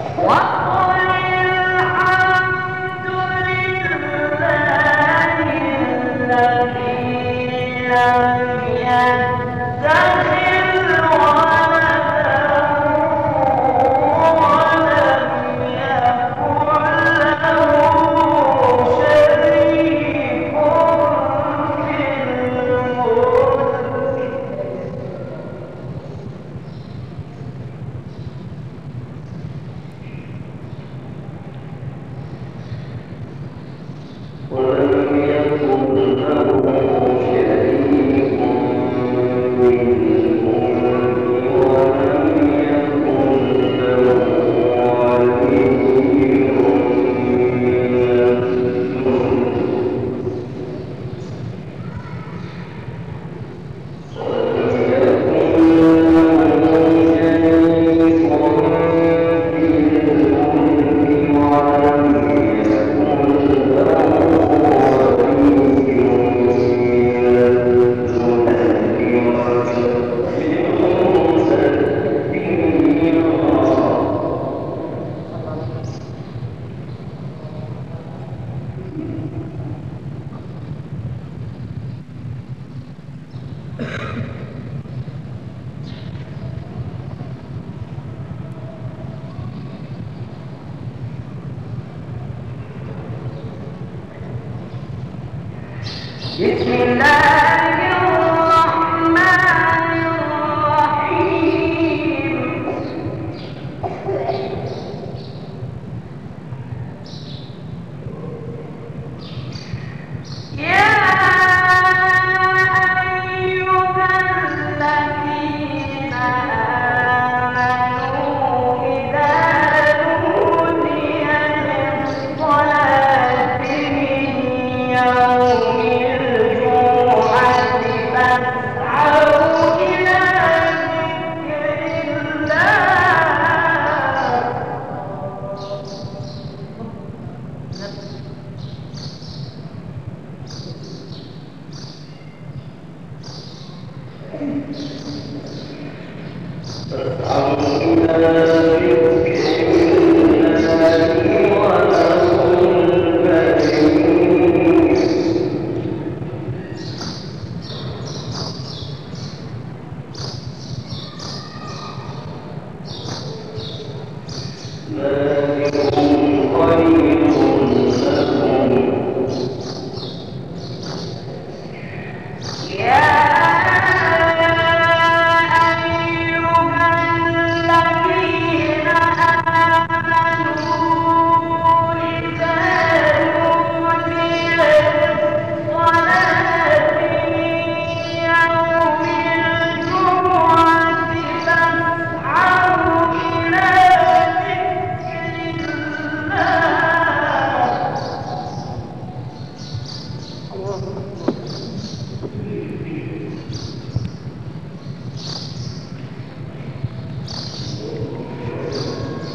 What?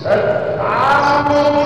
আমিন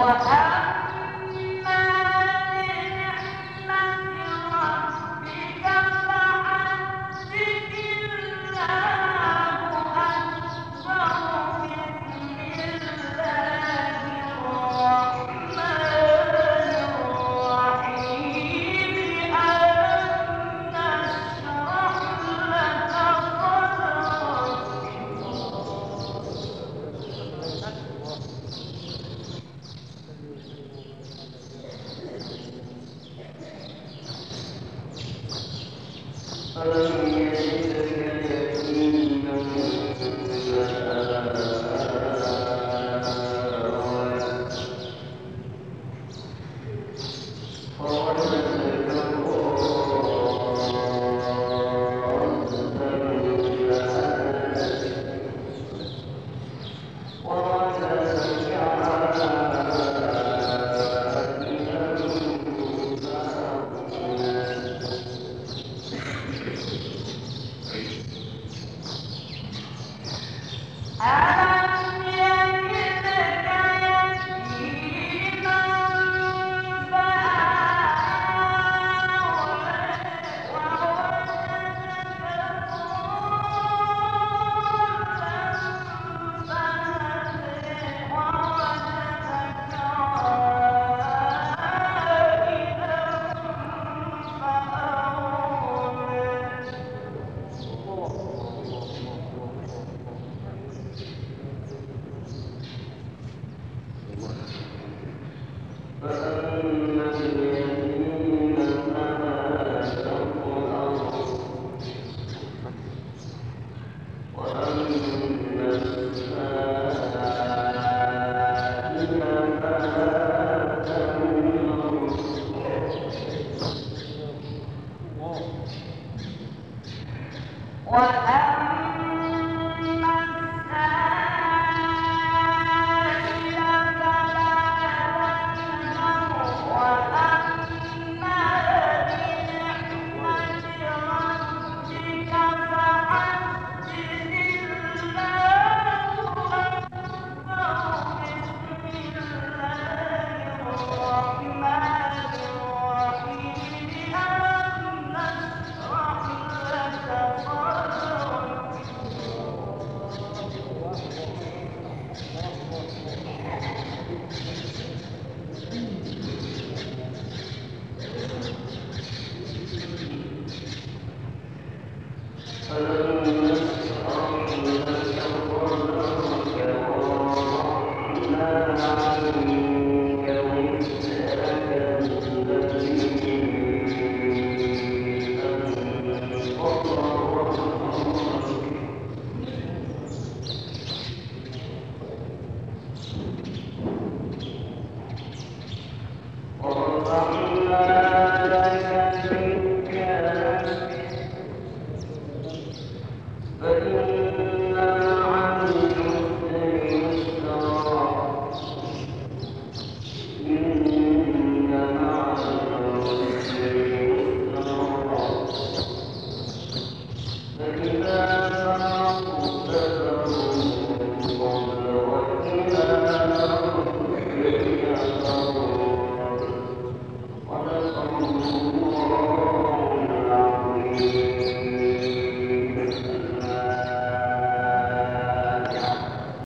我才。Amen. فإذا